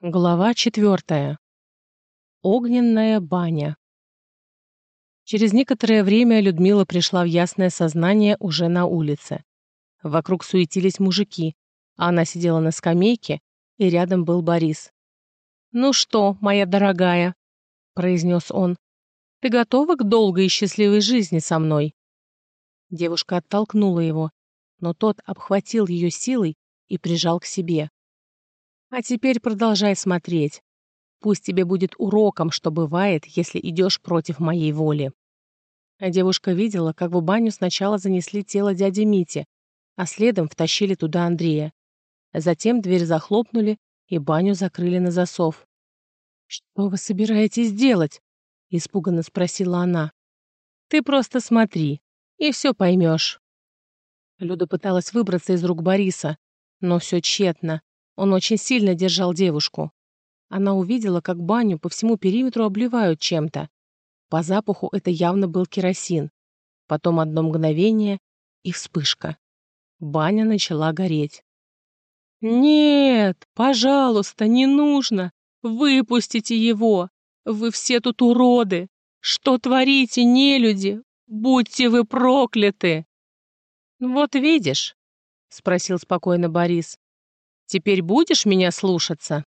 Глава четвертая. Огненная баня. Через некоторое время Людмила пришла в ясное сознание уже на улице. Вокруг суетились мужики, а она сидела на скамейке, и рядом был Борис. «Ну что, моя дорогая», — произнес он, — «ты готова к долгой и счастливой жизни со мной?» Девушка оттолкнула его, но тот обхватил ее силой и прижал к себе. А теперь продолжай смотреть. Пусть тебе будет уроком, что бывает, если идешь против моей воли. А девушка видела, как в баню сначала занесли тело дяди Мити, а следом втащили туда Андрея. Затем дверь захлопнули и баню закрыли на засов. «Что вы собираетесь делать?» — испуганно спросила она. «Ты просто смотри, и все поймешь». Люда пыталась выбраться из рук Бориса, но все тщетно. Он очень сильно держал девушку. Она увидела, как баню по всему периметру обливают чем-то. По запаху это явно был керосин. Потом одно мгновение и вспышка. Баня начала гореть. «Нет, пожалуйста, не нужно! Выпустите его! Вы все тут уроды! Что творите, нелюди? Будьте вы прокляты!» «Вот видишь», — спросил спокойно Борис, Теперь будешь меня слушаться?»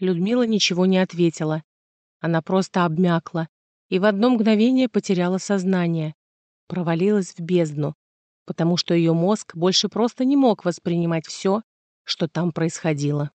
Людмила ничего не ответила. Она просто обмякла и в одно мгновение потеряла сознание. Провалилась в бездну, потому что ее мозг больше просто не мог воспринимать все, что там происходило.